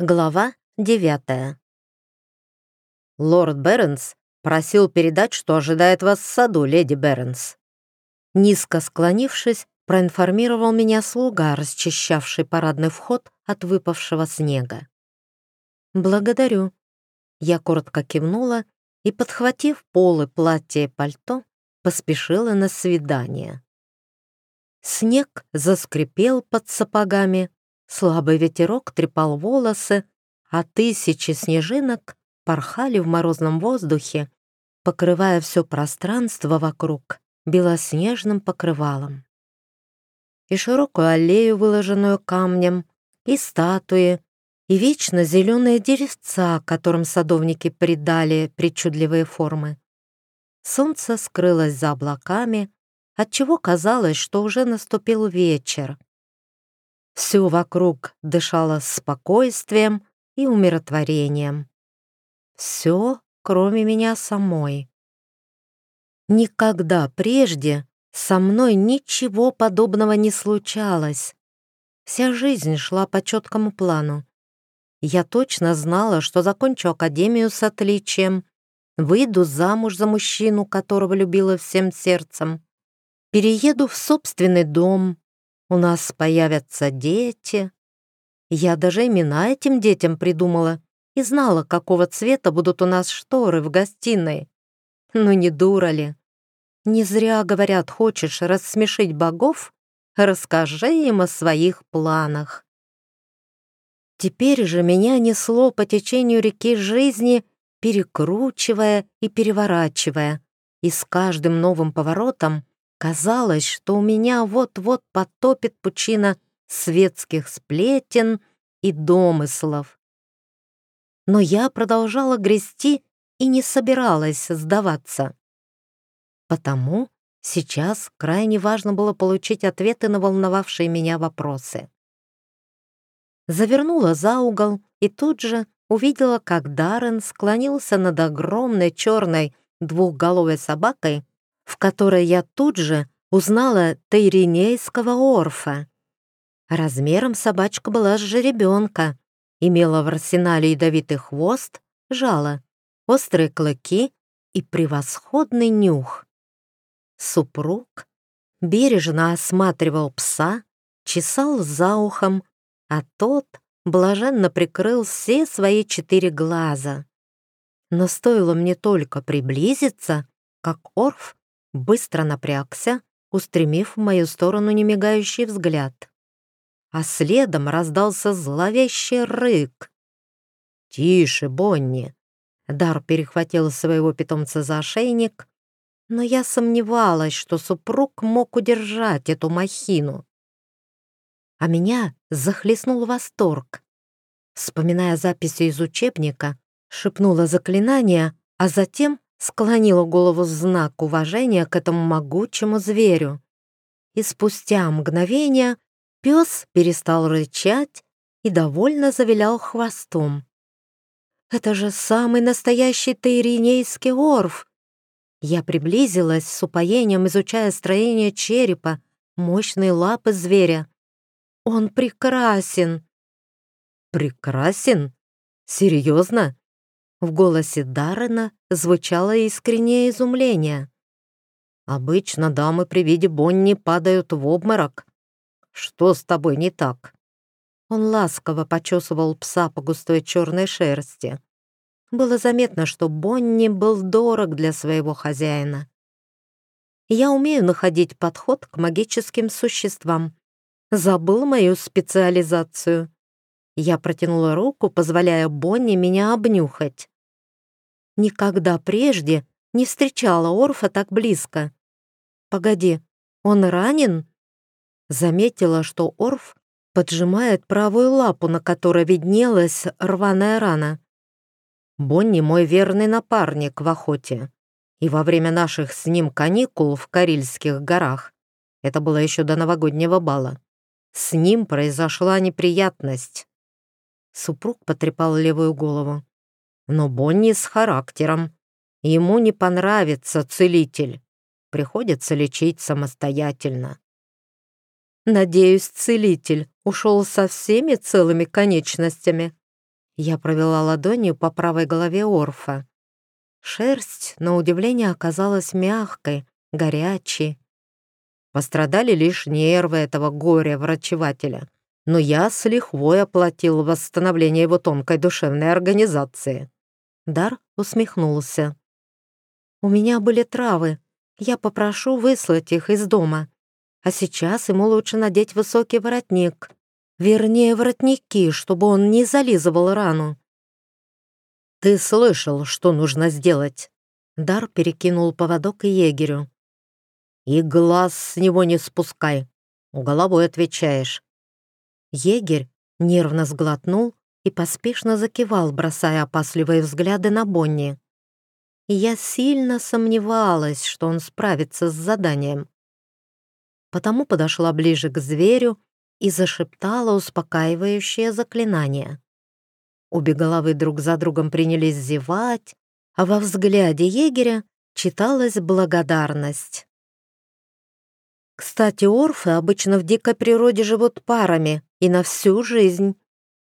Глава девятая. «Лорд Бернс просил передать, что ожидает вас в саду, леди Бернс». Низко склонившись, проинформировал меня слуга, расчищавший парадный вход от выпавшего снега. «Благодарю». Я коротко кивнула и, подхватив полы платья и пальто, поспешила на свидание. Снег заскрипел под сапогами, Слабый ветерок трепал волосы, а тысячи снежинок порхали в морозном воздухе, покрывая все пространство вокруг белоснежным покрывалом. И широкую аллею, выложенную камнем, и статуи, и вечно зеленые деревца, которым садовники придали причудливые формы. Солнце скрылось за облаками, отчего казалось, что уже наступил вечер. Все вокруг дышало спокойствием и умиротворением. Все, кроме меня самой. Никогда прежде со мной ничего подобного не случалось. Вся жизнь шла по четкому плану. Я точно знала, что закончу академию с отличием, выйду замуж за мужчину, которого любила всем сердцем, перееду в собственный дом, у нас появятся дети. Я даже имена этим детям придумала и знала, какого цвета будут у нас шторы в гостиной. Ну не дура ли? Не зря говорят, хочешь рассмешить богов? Расскажи им о своих планах. Теперь же меня несло по течению реки жизни, перекручивая и переворачивая, и с каждым новым поворотом Казалось, что у меня вот-вот потопит пучина светских сплетен и домыслов. Но я продолжала грести и не собиралась сдаваться. Потому сейчас крайне важно было получить ответы на волновавшие меня вопросы. Завернула за угол и тут же увидела, как Даррен склонился над огромной черной двухголовой собакой в которой я тут же узнала тайринейского орфа. Размером собачка была с жеребенка, имела в арсенале ядовитый хвост, жало, острые клыки и превосходный нюх. Супруг бережно осматривал пса, чесал за ухом, а тот блаженно прикрыл все свои четыре глаза. Но стоило мне только приблизиться, как Орф быстро напрягся, устремив в мою сторону немигающий взгляд. А следом раздался зловещий рык. «Тише, Бонни!» Дар перехватил своего питомца за ошейник, но я сомневалась, что супруг мог удержать эту махину. А меня захлестнул восторг. Вспоминая записи из учебника, шепнула заклинание, а затем склонила голову в знак уважения к этому могучему зверю. И спустя мгновение пес перестал рычать и довольно завилял хвостом. «Это же самый настоящий тайринейский орф!» Я приблизилась с упоением, изучая строение черепа, мощные лапы зверя. «Он прекрасен!» «Прекрасен? Серьезно?» В голосе Даррена звучало искреннее изумление. «Обычно дамы при виде Бонни падают в обморок. Что с тобой не так?» Он ласково почесывал пса по густой черной шерсти. Было заметно, что Бонни был дорог для своего хозяина. Я умею находить подход к магическим существам. Забыл мою специализацию. Я протянула руку, позволяя Бонни меня обнюхать. Никогда прежде не встречала Орфа так близко. «Погоди, он ранен?» Заметила, что Орф поджимает правую лапу, на которой виднелась рваная рана. Бонни мой верный напарник в охоте. И во время наших с ним каникул в Карильских горах, это было еще до новогоднего бала, с ним произошла неприятность. Супруг потрепал левую голову. Но Бонни с характером. Ему не понравится целитель. Приходится лечить самостоятельно. Надеюсь, целитель ушел со всеми целыми конечностями. Я провела ладонью по правой голове Орфа. Шерсть, на удивление, оказалась мягкой, горячей. Пострадали лишь нервы этого горя-врачевателя, но я с лихвой оплатил восстановление его тонкой душевной организации. Дар усмехнулся. «У меня были травы. Я попрошу выслать их из дома. А сейчас ему лучше надеть высокий воротник. Вернее, воротники, чтобы он не зализывал рану. «Ты слышал, что нужно сделать?» Дар перекинул поводок и егерю. «И глаз с него не спускай. Головой отвечаешь». Егерь нервно сглотнул и поспешно закивал, бросая опасливые взгляды на Бонни. я сильно сомневалась, что он справится с заданием. Потому подошла ближе к зверю и зашептала успокаивающее заклинание. Обе головы друг за другом принялись зевать, а во взгляде егеря читалась благодарность. Кстати, орфы обычно в дикой природе живут парами и на всю жизнь.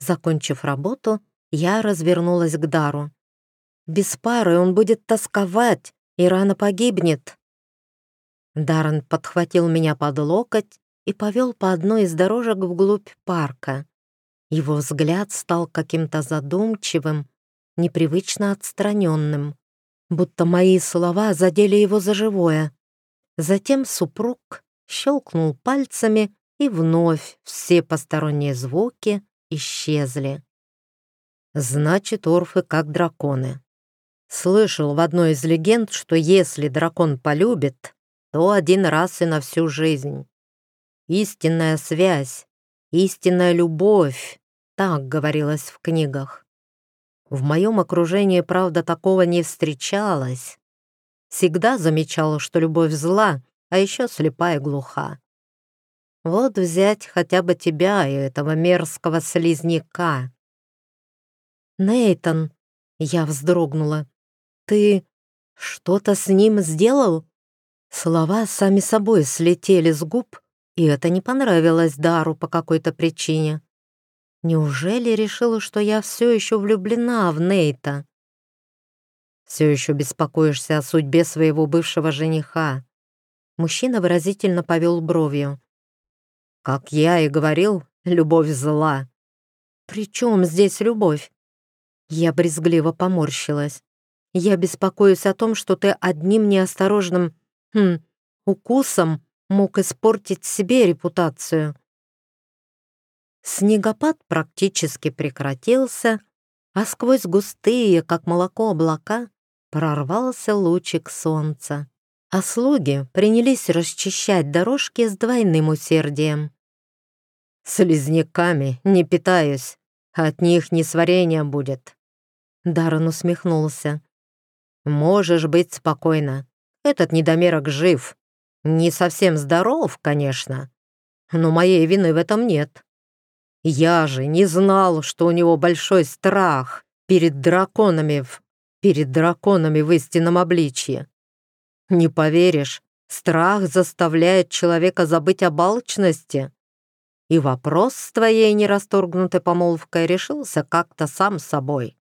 Закончив работу, я развернулась к Дару. Без пары он будет тосковать и рано погибнет. Даррен подхватил меня под локоть и повел по одной из дорожек вглубь парка. Его взгляд стал каким-то задумчивым, непривычно отстраненным, будто мои слова задели его за живое. Затем супруг щелкнул пальцами, и вновь все посторонние звуки исчезли. Значит, орфы как драконы. Слышал в одной из легенд, что если дракон полюбит, то один раз и на всю жизнь. Истинная связь, истинная любовь, так говорилось в книгах. В моем окружении, правда, такого не встречалось. Всегда замечала, что любовь зла, а еще слепая и глуха. Вот взять хотя бы тебя и этого мерзкого слизняка. Нейтон, я вздрогнула. Ты что-то с ним сделал? Слова сами собой слетели с губ, и это не понравилось Дару по какой-то причине. Неужели решила, что я все еще влюблена в Нейта? Все еще беспокоишься о судьбе своего бывшего жениха. Мужчина выразительно повел бровью. Как я и говорил, любовь зла. При чем здесь любовь? Я брезгливо поморщилась. Я беспокоюсь о том, что ты одним неосторожным Хм, укусом мог испортить себе репутацию. Снегопад практически прекратился, а сквозь густые, как молоко, облака прорвался лучик солнца. А слуги принялись расчищать дорожки с двойным усердием. «Слизняками не питаюсь, от них несварение будет». Даррен усмехнулся. «Можешь быть спокойна. Этот недомерок жив. Не совсем здоров, конечно, но моей вины в этом нет. Я же не знал, что у него большой страх перед драконами в... перед драконами в истинном обличье. Не поверишь, страх заставляет человека забыть о балчности. И вопрос с твоей нерасторгнутой помолвкой решился как-то сам собой.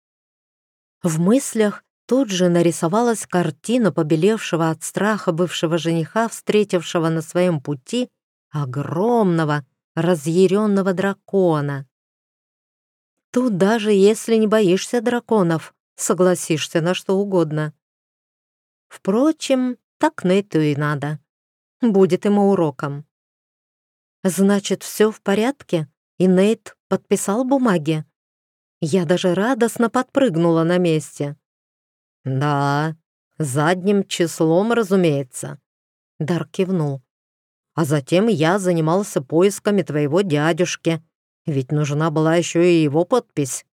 В мыслях Тут же нарисовалась картина побелевшего от страха бывшего жениха, встретившего на своем пути огромного разъяренного дракона. Тут даже если не боишься драконов, согласишься на что угодно. Впрочем, так Нейту и надо. Будет ему уроком. Значит, все в порядке, и Нейт подписал бумаги. Я даже радостно подпрыгнула на месте. «Да, задним числом, разумеется», — Дар кивнул. «А затем я занимался поисками твоего дядюшки, ведь нужна была еще и его подпись».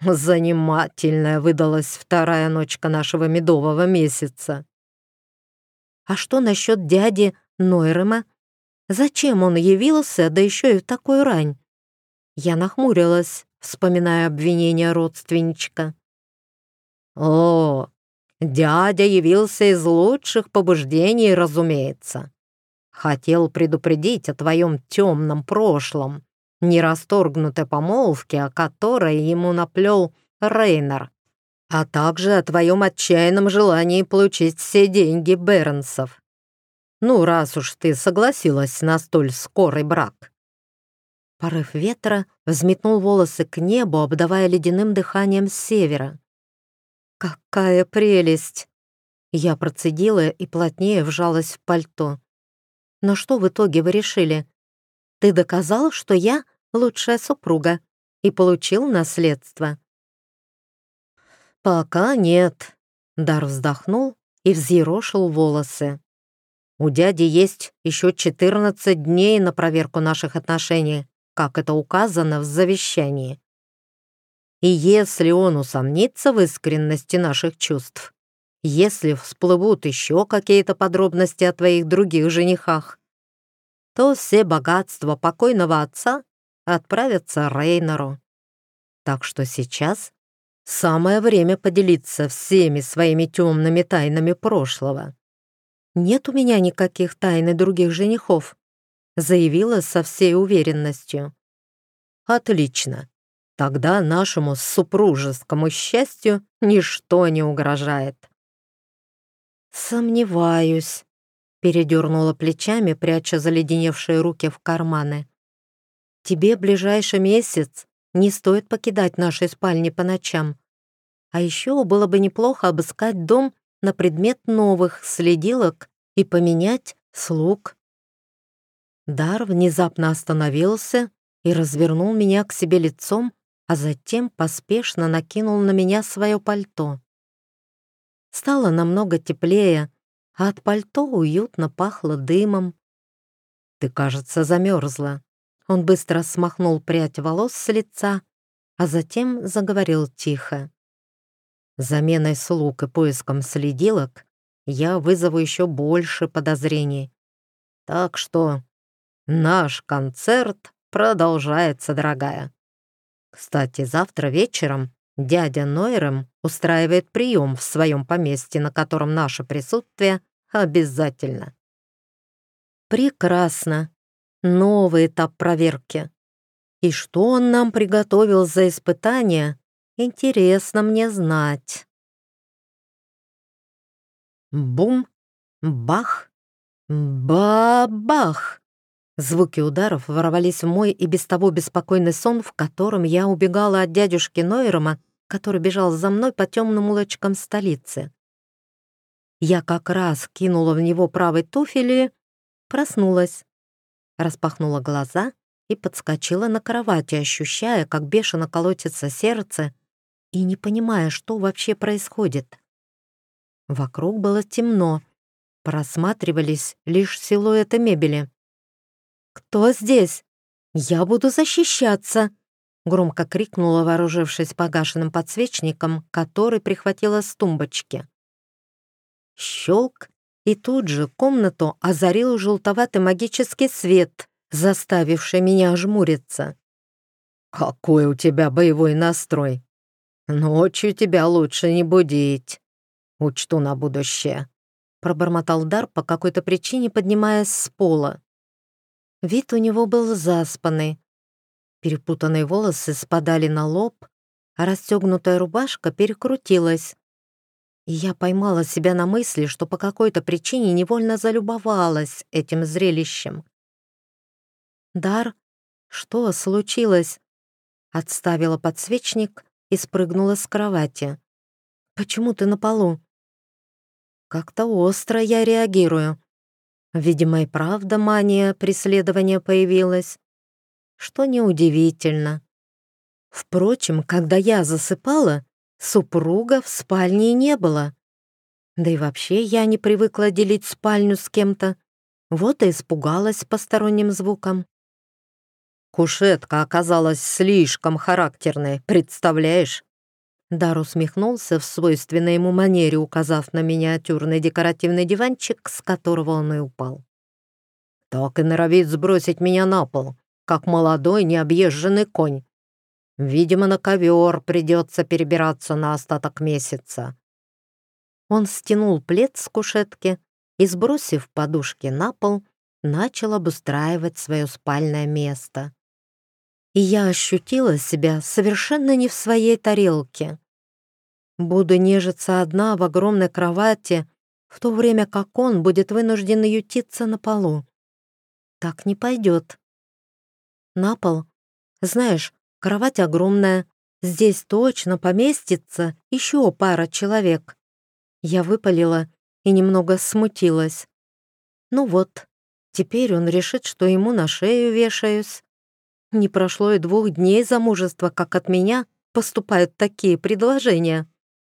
Занимательная выдалась вторая ночка нашего медового месяца. А что насчет дяди Нойрема? Зачем он явился, да еще и в такую рань? Я нахмурилась, вспоминая обвинения родственничка. «О, дядя явился из лучших побуждений, разумеется. Хотел предупредить о твоем темном прошлом, нерасторгнутой помолвки, о которой ему наплел Рейнер, а также о твоем отчаянном желании получить все деньги Бернсов. Ну, раз уж ты согласилась на столь скорый брак». Порыв ветра взметнул волосы к небу, обдавая ледяным дыханием с севера. «Какая прелесть!» Я процедила и плотнее вжалась в пальто. «Но что в итоге вы решили? Ты доказал, что я лучшая супруга и получил наследство?» «Пока нет», — Дар вздохнул и взъерошил волосы. «У дяди есть еще 14 дней на проверку наших отношений, как это указано в завещании. И если он усомнится в искренности наших чувств, если всплывут еще какие-то подробности о твоих других женихах, то все богатства покойного отца отправятся Рейнеру. Так что сейчас Самое время поделиться всеми своими темными тайнами прошлого. «Нет у меня никаких тайн и других женихов», заявила со всей уверенностью. «Отлично. Тогда нашему супружескому счастью ничто не угрожает». «Сомневаюсь», — передернула плечами, пряча заледеневшие руки в карманы. «Тебе ближайший месяц не стоит покидать наши спальни по ночам. А еще было бы неплохо обыскать дом на предмет новых следилок и поменять слуг. Дар внезапно остановился и развернул меня к себе лицом, а затем поспешно накинул на меня свое пальто. Стало намного теплее, а от пальто уютно пахло дымом. «Ты, кажется, замерзла», он быстро смахнул прядь волос с лица, а затем заговорил тихо. Заменой слуг и поиском следилок я вызову еще больше подозрений. Так что наш концерт продолжается, дорогая. Кстати, завтра вечером дядя Нойрем устраивает прием в своем поместье, на котором наше присутствие обязательно. Прекрасно. Новый этап проверки. И что он нам приготовил за испытание, интересно мне знать. Бум, бах, ба-бах. Звуки ударов ворвались в мой и без того беспокойный сон, в котором я убегала от дядюшки Нойрома, который бежал за мной по темным улочкам столицы. Я как раз кинула в него правой туфели, проснулась распахнула глаза и подскочила на кровати, ощущая, как бешено колотится сердце и не понимая, что вообще происходит. Вокруг было темно, просматривались лишь силуэты мебели. «Кто здесь? Я буду защищаться!» Громко крикнула, вооружившись погашенным подсвечником, который прихватила с тумбочки. Щелк, и тут же комнату озарил желтоватый магический свет, заставивший меня ожмуриться. «Какой у тебя боевой настрой! Ночью тебя лучше не будить. Учту на будущее», — пробормотал Дар по какой-то причине, поднимаясь с пола. Вид у него был заспанный. Перепутанные волосы спадали на лоб, а расстегнутая рубашка перекрутилась, и я поймала себя на мысли, что по какой-то причине невольно залюбовалась этим зрелищем. «Дар, что случилось?» Отставила подсвечник и спрыгнула с кровати. «Почему ты на полу?» «Как-то остро я реагирую. Видимо, и правда мания преследования появилась. Что неудивительно. Впрочем, когда я засыпала, Супруга в спальне не было. Да и вообще я не привыкла делить спальню с кем-то. Вот и испугалась посторонним звуком. Кушетка оказалась слишком характерной, представляешь? Дар усмехнулся в свойственной ему манере, указав на миниатюрный декоративный диванчик, с которого он и упал. Так и норовит сбросить меня на пол, как молодой необъезженный конь. Видимо, на ковер придется перебираться на остаток месяца. Он стянул плед с кушетки и, сбросив подушки на пол, начал обустраивать свое спальное место. и я ощутила себя совершенно не в своей тарелке. Буду нежиться одна в огромной кровати, в то время как он будет вынужден ютиться на полу. Так не пойдет. На пол. Знаешь, кровать огромная, здесь точно поместится еще пара человек. Я выпалила и немного смутилась. Ну вот, теперь он решит, что ему на шею вешаюсь. Не прошло и двух дней замужества, как от меня поступают такие предложения.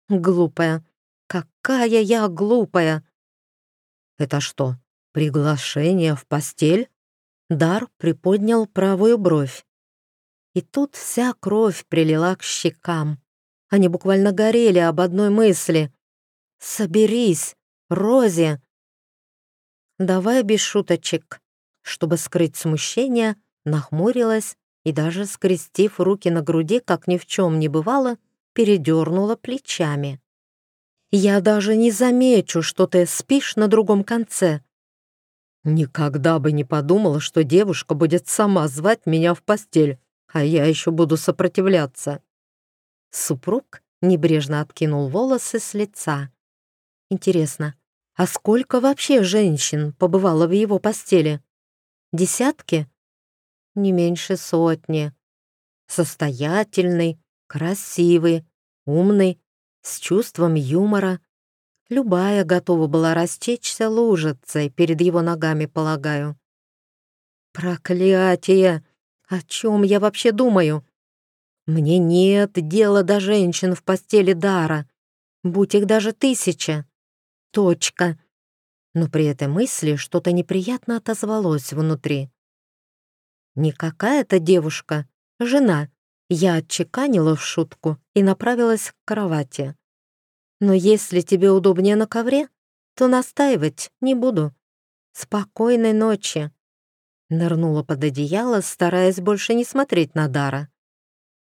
Глупая. Какая я глупая. Это что, приглашение в постель? Дар приподнял правую бровь. И тут вся кровь прилила к щекам. Они буквально горели об одной мысли. «Соберись, Рози!» «Давай без шуточек». Чтобы скрыть смущение, нахмурилась и даже скрестив руки на груди, как ни в чем не бывало, передернула плечами. «Я даже не замечу, что ты спишь на другом конце». «Никогда бы не подумала, что девушка будет сама звать меня в постель, а я еще буду сопротивляться». Супруг небрежно откинул волосы с лица. «Интересно, а сколько вообще женщин побывало в его постели? Десятки? Не меньше сотни. Состоятельный, красивый, умный, с чувством юмора. Любая готова была растечься лужицей перед его ногами, полагаю. Проклятие! О чем я вообще думаю? Мне нет дела до женщин в постели Дара, будь их даже тысяча. Точка. Но при этой мысли что-то неприятно отозвалось внутри. Не какая-то девушка, жена, я отчеканила в шутку и направилась к кровати. Но если тебе удобнее на ковре, то настаивать не буду. Спокойной ночи. Нырнула под одеяло, стараясь больше не смотреть на Дара.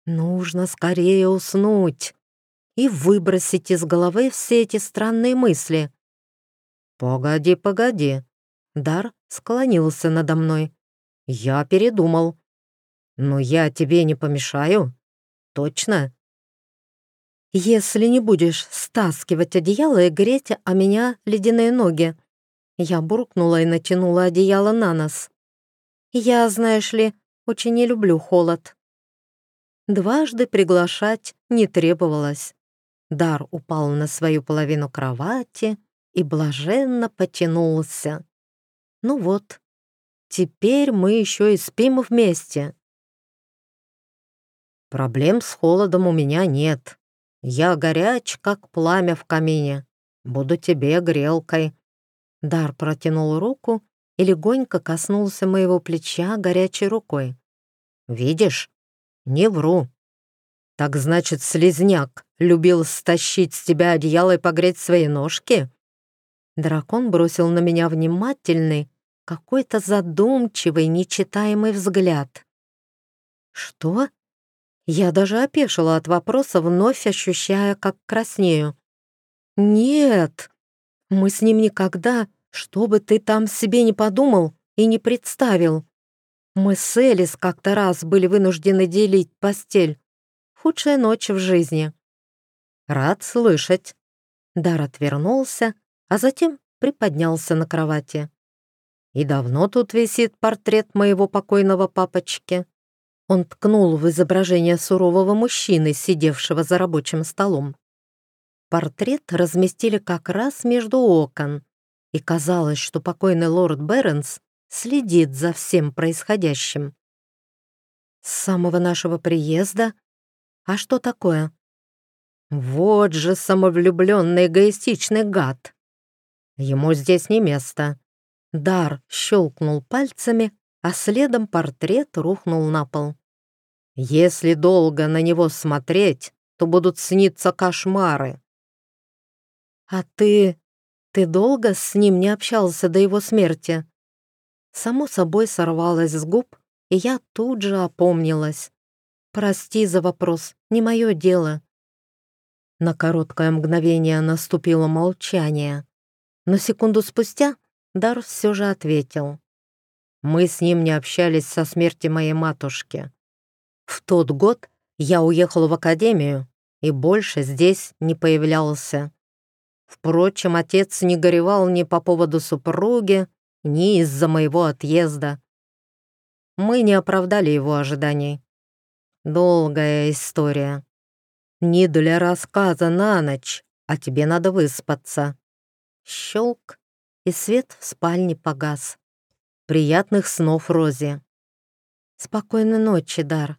Нужно скорее уснуть и выбросить из головы все эти странные мысли. «Погоди, погоди». Дар склонился надо мной. «Я передумал. «Но я тебе не помешаю? Точно?» «Если не будешь стаскивать одеяло и греть, а меня ледяные ноги». Я буркнула и натянула одеяло на нос. «Я, знаешь ли, очень не люблю холод». Дважды приглашать не требовалось. Дар упал на свою половину кровати и блаженно потянулся. «Ну вот, теперь мы еще и спим вместе». Проблем с холодом у меня нет. Я горяч, как пламя в камине. Буду тебе грелкой». Дар протянул руку и легонько коснулся моего плеча горячей рукой. «Видишь? Не вру. Так значит, слезняк любил стащить с тебя одеяло и погреть свои ножки?» Дракон бросил на меня внимательный, какой-то задумчивый, нечитаемый взгляд. «Что?» Я даже опешила от вопроса, вновь ощущая, как краснею. «Нет, мы с ним никогда, что бы ты там себе не подумал и не представил. Мы с Элис как-то раз были вынуждены делить постель. Худшая ночь в жизни». «Рад слышать». Дар отвернулся, а затем приподнялся на кровати. «И давно тут висит портрет моего покойного папочки?» Он ткнул в изображение сурового мужчины, сидевшего за рабочим столом. Портрет разместили как раз между окон, и казалось, что покойный лорд Бернс следит за всем происходящим. «С самого нашего приезда? А что такое?» «Вот же самовлюбленный эгоистичный гад! Ему здесь не место!» Дар щелкнул пальцами, а следом портрет рухнул на пол. «Если долго на него смотреть, то будут сниться кошмары». «А ты... ты долго с ним не общался до его смерти?» Само собой сорвалась с губ, и я тут же опомнилась. «Прости за вопрос, не мое дело». На короткое мгновение наступило молчание, но секунду спустя Дар все же ответил. Мы с ним не общались со смерти моей матушки. В тот год я уехал в академию и больше здесь не появлялся. Впрочем, отец не горевал ни по поводу супруги, ни из-за моего отъезда. Мы не оправдали его ожиданий. Долгая история. Не для рассказа на ночь, а тебе надо выспаться. Щелк, и свет в спальне погас. Приятных снов, Рози. Спокойной ночи, Дар.